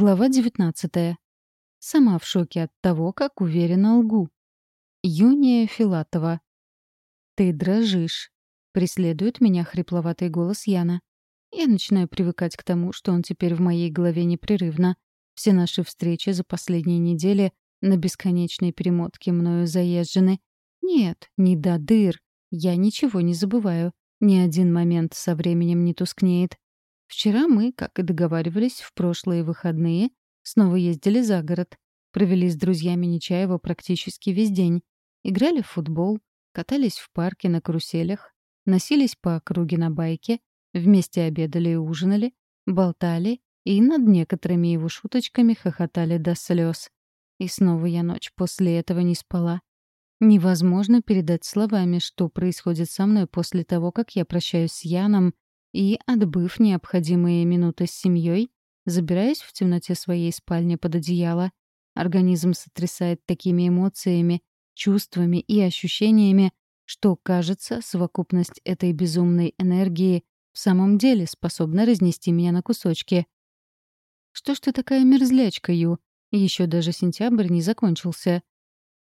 Глава 19. Сама в шоке от того, как уверенно лгу. Юния Филатова. «Ты дрожишь», — преследует меня хрипловатый голос Яна. Я начинаю привыкать к тому, что он теперь в моей голове непрерывно. Все наши встречи за последние недели на бесконечной перемотке мною заезжены. Нет, не до дыр. Я ничего не забываю. Ни один момент со временем не тускнеет. Вчера мы, как и договаривались, в прошлые выходные снова ездили за город. Провели с друзьями Нечаева практически весь день. Играли в футбол, катались в парке на каруселях, носились по округе на байке, вместе обедали и ужинали, болтали и над некоторыми его шуточками хохотали до слез. И снова я ночь после этого не спала. Невозможно передать словами, что происходит со мной после того, как я прощаюсь с Яном и, отбыв необходимые минуты с семьей, забираюсь в темноте своей спальни под одеяло. Организм сотрясает такими эмоциями, чувствами и ощущениями, что, кажется, совокупность этой безумной энергии в самом деле способна разнести меня на кусочки. «Что ж ты такая мерзлячка, Ю? Еще даже сентябрь не закончился».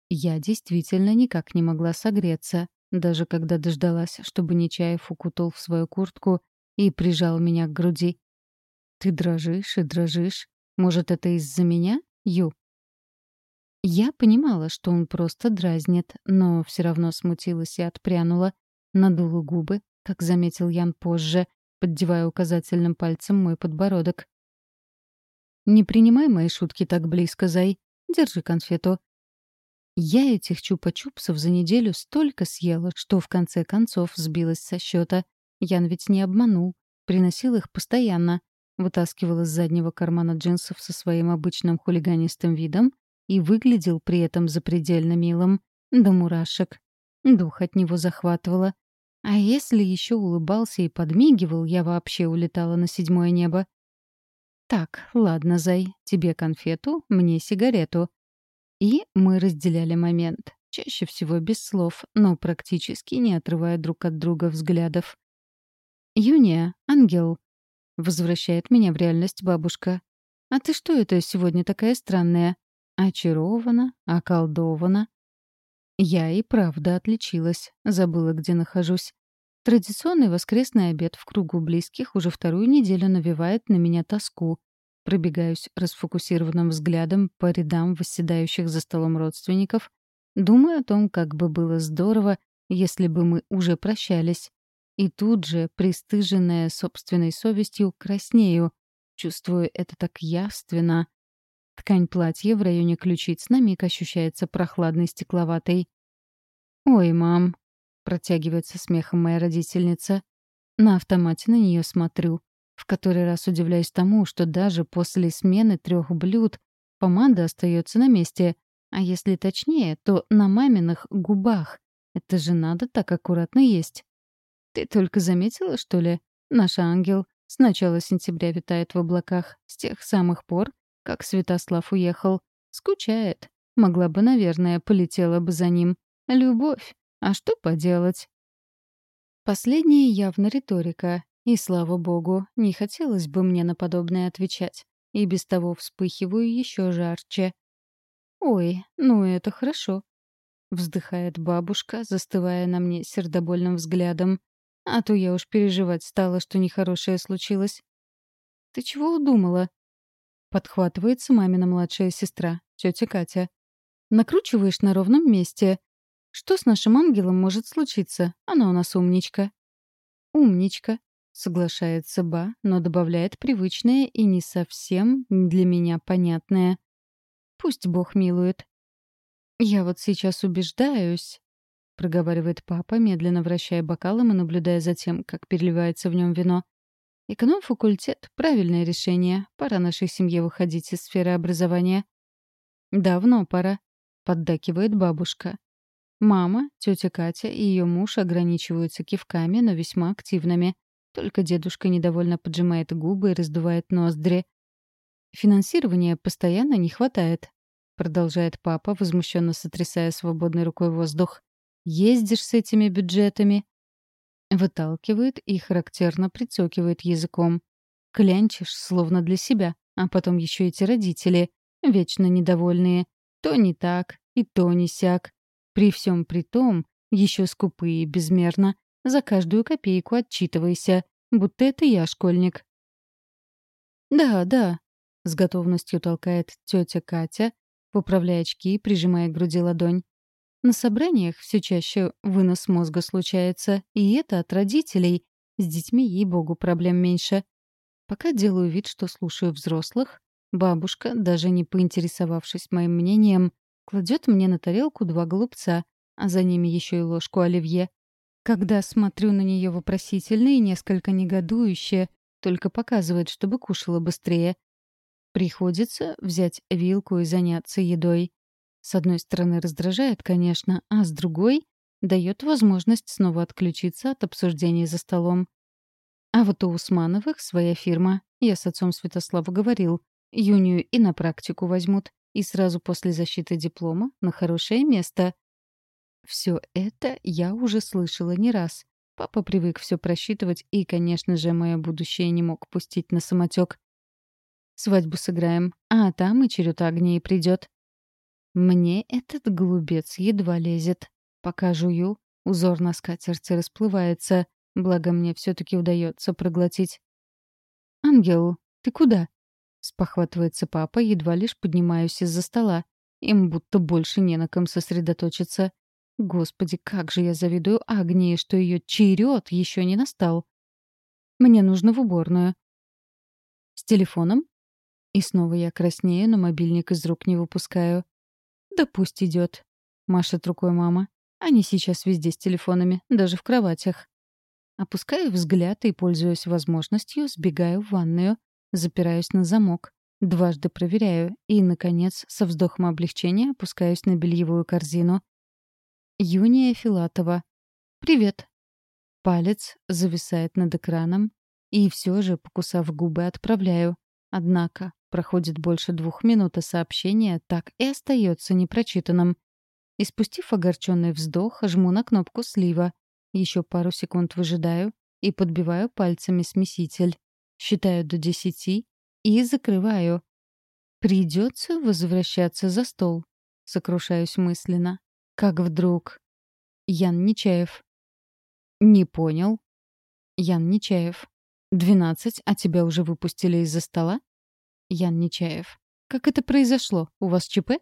Я действительно никак не могла согреться, даже когда дождалась, чтобы Нечаев укутал в свою куртку и прижал меня к груди. «Ты дрожишь и дрожишь. Может, это из-за меня, Ю?» Я понимала, что он просто дразнит, но все равно смутилась и отпрянула, надула губы, как заметил Ян позже, поддевая указательным пальцем мой подбородок. «Не принимай мои шутки так близко, Зай. Держи конфету». Я этих чупа-чупсов за неделю столько съела, что в конце концов сбилась со счета. Ян ведь не обманул. Приносил их постоянно. Вытаскивал из заднего кармана джинсов со своим обычным хулиганистым видом и выглядел при этом запредельно милым. До мурашек. Дух от него захватывало. А если еще улыбался и подмигивал, я вообще улетала на седьмое небо. «Так, ладно, Зай, тебе конфету, мне сигарету». И мы разделяли момент. Чаще всего без слов, но практически не отрывая друг от друга взглядов. «Юния, ангел!» — возвращает меня в реальность бабушка. «А ты что это сегодня такая странная? Очарована? Околдована?» Я и правда отличилась, забыла, где нахожусь. Традиционный воскресный обед в кругу близких уже вторую неделю навевает на меня тоску. Пробегаюсь расфокусированным взглядом по рядам восседающих за столом родственников, думаю о том, как бы было здорово, если бы мы уже прощались. И тут же, пристыженная собственной совестью, краснею. Чувствую это так явственно. Ткань платья в районе ключиц на миг ощущается прохладной стекловатой. «Ой, мам», — протягивается смехом моя родительница. На автомате на нее смотрю. В который раз удивляюсь тому, что даже после смены трех блюд помада остается на месте, а если точнее, то на маминых губах. Это же надо так аккуратно есть. Ты только заметила, что ли? Наш ангел с начала сентября витает в облаках, с тех самых пор, как Святослав уехал. Скучает. Могла бы, наверное, полетела бы за ним. Любовь. А что поделать? Последняя явно риторика. И, слава богу, не хотелось бы мне на подобное отвечать. И без того вспыхиваю еще жарче. «Ой, ну это хорошо», — вздыхает бабушка, застывая на мне сердобольным взглядом. А то я уж переживать стала, что нехорошее случилось. «Ты чего удумала?» Подхватывается мамина младшая сестра, тетя Катя. «Накручиваешь на ровном месте. Что с нашим ангелом может случиться? Она у нас умничка». «Умничка», — соглашается Ба, но добавляет привычное и не совсем для меня понятное. «Пусть Бог милует». «Я вот сейчас убеждаюсь», — проговаривает папа, медленно вращая бокалом и наблюдая за тем, как переливается в нем вино. «Эконом-факультет — правильное решение. Пора нашей семье выходить из сферы образования». «Давно пора», — поддакивает бабушка. Мама, тетя Катя и ее муж ограничиваются кивками, но весьма активными. Только дедушка недовольно поджимает губы и раздувает ноздри. «Финансирования постоянно не хватает», — продолжает папа, возмущенно сотрясая свободной рукой воздух. Ездишь с этими бюджетами. Выталкивает и характерно прицокивает языком. Клянчишь, словно для себя. А потом еще эти родители, вечно недовольные. То не так, и то не сяк. При всем при том, еще скупые безмерно. За каждую копейку отчитывайся, будто это я школьник. «Да, да», — с готовностью толкает тетя Катя, поправляя очки и прижимая к груди ладонь. На собраниях все чаще вынос мозга случается, и это от родителей. С детьми, ей-богу, проблем меньше. Пока делаю вид, что слушаю взрослых, бабушка, даже не поинтересовавшись моим мнением, кладет мне на тарелку два голубца, а за ними еще и ложку оливье. Когда смотрю на нее вопросительно и несколько негодующе, только показывает, чтобы кушала быстрее. Приходится взять вилку и заняться едой. С одной стороны раздражает, конечно, а с другой — дает возможность снова отключиться от обсуждений за столом. А вот у Усмановых своя фирма. Я с отцом Святослава говорил. Юнию и на практику возьмут. И сразу после защиты диплома на хорошее место. Все это я уже слышала не раз. Папа привык все просчитывать, и, конечно же, мое будущее не мог пустить на самотек. Свадьбу сыграем, а там и черед Агнии придет. Мне этот голубец едва лезет. Пока жую, узор на скатерти расплывается, благо мне все таки удается проглотить. «Ангел, ты куда?» — спохватывается папа, едва лишь поднимаюсь из-за стола. Им будто больше не на ком сосредоточиться. Господи, как же я завидую Агнии, что ее черед еще не настал. Мне нужно в уборную. С телефоном? И снова я краснею, но мобильник из рук не выпускаю. Да пусть идет. Машет рукой мама. Они сейчас везде с телефонами, даже в кроватях. Опускаю взгляд и, пользуясь возможностью, сбегаю в ванную, запираюсь на замок, дважды проверяю и, наконец, со вздохом облегчения опускаюсь на бельевую корзину. Юния Филатова. «Привет». Палец зависает над экраном, и все же, покусав губы, отправляю. Однако проходит больше двух минут, а сообщение так и остается непрочитанным. И спустив огорченный вздох, жму на кнопку слива. Еще пару секунд выжидаю и подбиваю пальцами смеситель. Считаю до десяти и закрываю. Придется возвращаться за стол. Сокрушаюсь мысленно. Как вдруг... Ян Нечаев. Не понял. Ян Нечаев. «Двенадцать, а тебя уже выпустили из-за стола?» Ян Нечаев. «Как это произошло? У вас ЧП?»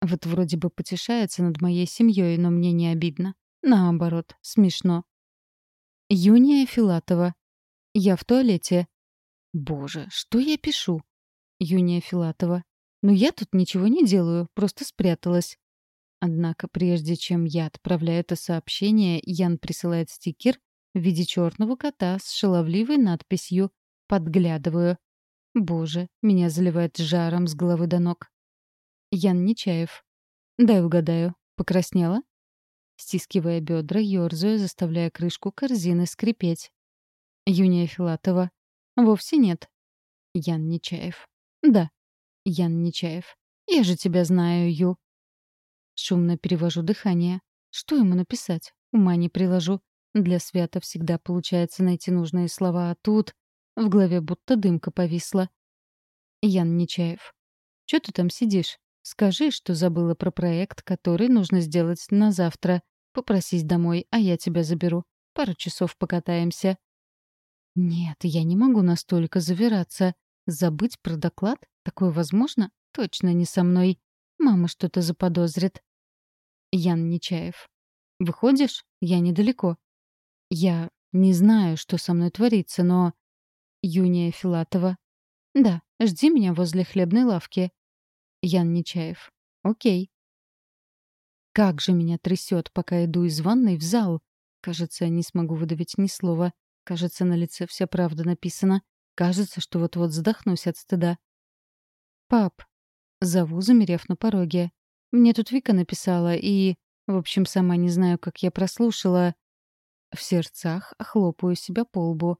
Вот вроде бы потешается над моей семьей, но мне не обидно. Наоборот, смешно. Юния Филатова. Я в туалете. Боже, что я пишу? Юния Филатова. Ну я тут ничего не делаю, просто спряталась. Однако прежде чем я отправляю это сообщение, Ян присылает стикер в виде черного кота с шаловливой надписью «Подглядываю». Боже, меня заливает жаром с головы до ног. Ян Нечаев. Дай угадаю. Покраснела? Стискивая бедра, ёрзаю, заставляя крышку корзины скрипеть. Юния Филатова. Вовсе нет. Ян Нечаев. Да. Ян Нечаев. Я же тебя знаю, Ю. Шумно перевожу дыхание. Что ему написать? Ума не приложу. Для Свята всегда получается найти нужные слова, а тут в голове будто дымка повисла. Ян Нечаев. «Чё ты там сидишь? Скажи, что забыла про проект, который нужно сделать на завтра. Попросись домой, а я тебя заберу. Пару часов покатаемся». «Нет, я не могу настолько завираться. Забыть про доклад? Такое возможно? Точно не со мной. Мама что-то заподозрит». Ян Нечаев. «Выходишь? Я недалеко. Я не знаю, что со мной творится, но... Юния Филатова. Да, жди меня возле хлебной лавки. Ян Нечаев. Окей. Как же меня трясет, пока иду из ванной в зал. Кажется, не смогу выдавить ни слова. Кажется, на лице вся правда написана. Кажется, что вот-вот задохнусь от стыда. «Пап», — зову, замерев на пороге. «Мне тут Вика написала, и... В общем, сама не знаю, как я прослушала. В сердцах хлопаю себя по лбу.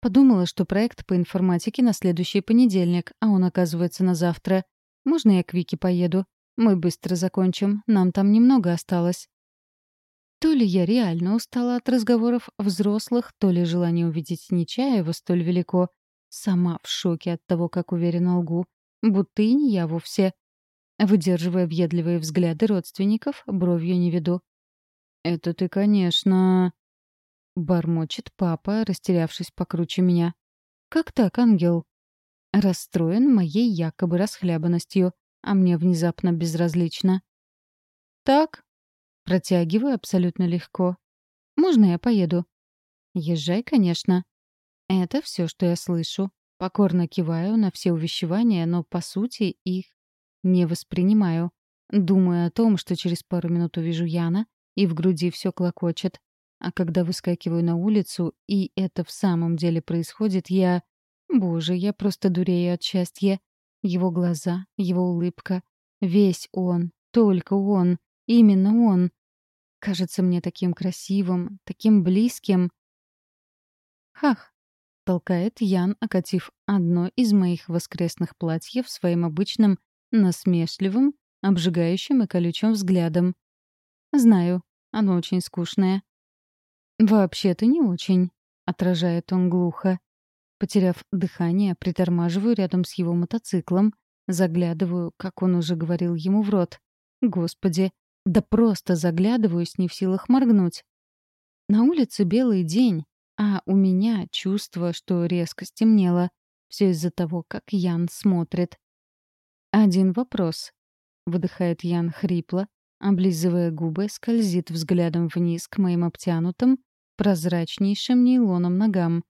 Подумала, что проект по информатике на следующий понедельник, а он оказывается на завтра. Можно я к Вике поеду? Мы быстро закончим, нам там немного осталось. То ли я реально устала от разговоров взрослых, то ли желание увидеть Нечаева столь велико. Сама в шоке от того, как уверенно лгу. Будто и не я вовсе. Выдерживая въедливые взгляды родственников, бровью не веду. «Это ты, конечно...» — бормочет папа, растерявшись покруче меня. «Как так, ангел?» Расстроен моей якобы расхлябанностью, а мне внезапно безразлично. «Так?» — протягиваю абсолютно легко. «Можно я поеду?» «Езжай, конечно». Это все, что я слышу. Покорно киваю на все увещевания, но, по сути, их не воспринимаю. Думаю о том, что через пару минут увижу Яна, и в груди все клокочет. А когда выскакиваю на улицу, и это в самом деле происходит, я... Боже, я просто дурею от счастья. Его глаза, его улыбка. Весь он, только он, именно он. Кажется мне таким красивым, таким близким. Хах, толкает Ян, окатив одно из моих воскресных платьев своим обычным насмешливым, обжигающим и колючим взглядом. Знаю, оно очень скучное. «Вообще-то не очень», — отражает он глухо. Потеряв дыхание, притормаживаю рядом с его мотоциклом, заглядываю, как он уже говорил ему в рот. Господи, да просто заглядываюсь, не в силах моргнуть. На улице белый день, а у меня чувство, что резко стемнело. Все из-за того, как Ян смотрит. «Один вопрос», — выдыхает Ян хрипло, облизывая губы, скользит взглядом вниз к моим обтянутым, прозрачнейшим нейлоном ногам.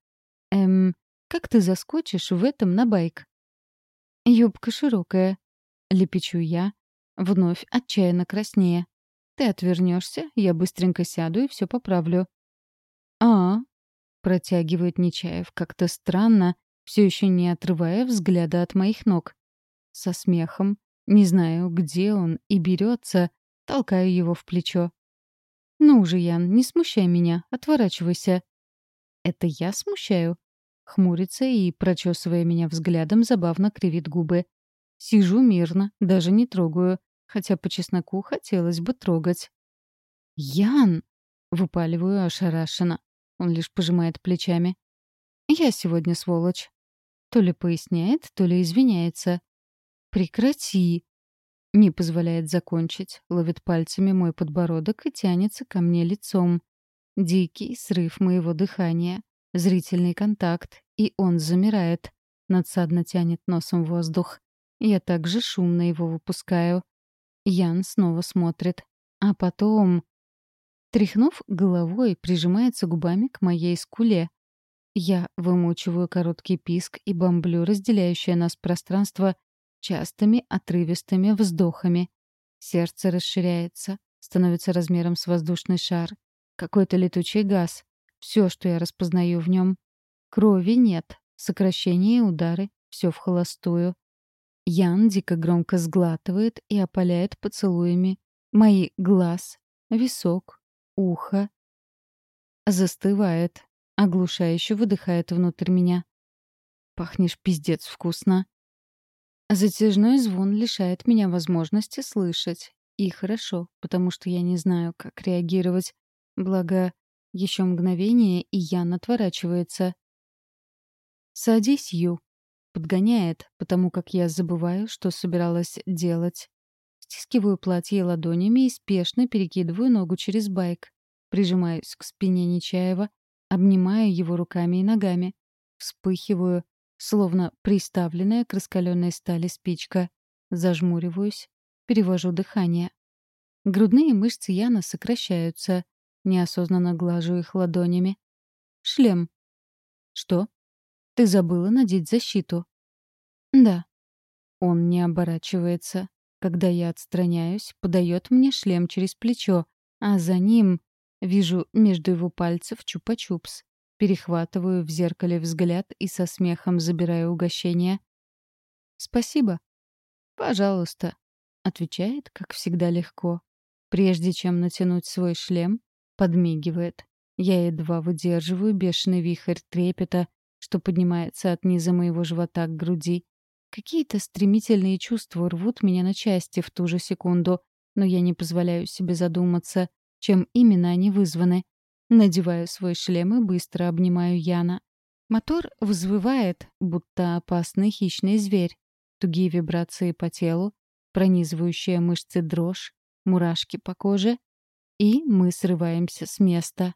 «Эм, как ты заскочишь в этом на байк?» «Юбка широкая», — лепечу я, вновь отчаянно краснее. «Ты отвернешься, я быстренько сяду и все поправлю». «А, Протягивает Нечаев как-то странно, все еще не отрывая взгляда от моих ног. Со смехом, не знаю, где он, и берется, толкаю его в плечо. «Ну уже, Ян, не смущай меня, отворачивайся». «Это я смущаю?» Хмурится и, прочесывая меня взглядом, забавно кривит губы. Сижу мирно, даже не трогаю, хотя по чесноку хотелось бы трогать. «Ян!» — выпаливаю ошарашенно. Он лишь пожимает плечами. «Я сегодня сволочь». То ли поясняет, то ли извиняется. «Прекрати!» Не позволяет закончить, ловит пальцами мой подбородок и тянется ко мне лицом. Дикий срыв моего дыхания, зрительный контакт, и он замирает. Надсадно тянет носом воздух. Я также шумно его выпускаю. Ян снова смотрит. А потом... Тряхнув головой, прижимается губами к моей скуле. Я вымучиваю короткий писк и бомблю разделяющее нас пространство частыми отрывистыми вздохами. Сердце расширяется, становится размером с воздушный шар. Какой-то летучий газ. Все, что я распознаю в нем. Крови нет, сокращения и удары, все в холостую. Ян дико громко сглатывает и опаляет поцелуями мои глаз, висок, ухо. Застывает, оглушающе выдыхает внутрь меня. Пахнешь пиздец вкусно. Затяжной звон лишает меня возможности слышать. И хорошо, потому что я не знаю, как реагировать. Благо, еще мгновение, и Ян отворачивается. «Садись, Ю», — подгоняет, потому как я забываю, что собиралась делать. Стискиваю платье ладонями и спешно перекидываю ногу через байк. Прижимаюсь к спине Нечаева, обнимаю его руками и ногами. Вспыхиваю, словно приставленная к раскаленной стали спичка. Зажмуриваюсь, перевожу дыхание. Грудные мышцы Яна сокращаются. Неосознанно глажу их ладонями. Шлем. Что? Ты забыла надеть защиту. Да. Он не оборачивается. Когда я отстраняюсь, подает мне шлем через плечо, а за ним вижу между его пальцев чупа-чупс. Перехватываю в зеркале взгляд и со смехом забираю угощение. «Спасибо». «Пожалуйста», — отвечает, как всегда, легко. Прежде чем натянуть свой шлем, подмигивает. Я едва выдерживаю бешеный вихрь трепета, что поднимается от низа моего живота к груди. Какие-то стремительные чувства рвут меня на части в ту же секунду, но я не позволяю себе задуматься, чем именно они вызваны. Надеваю свой шлем и быстро обнимаю Яна. Мотор взвывает, будто опасный хищный зверь. Тугие вибрации по телу, пронизывающая мышцы дрожь, мурашки по коже. И мы срываемся с места.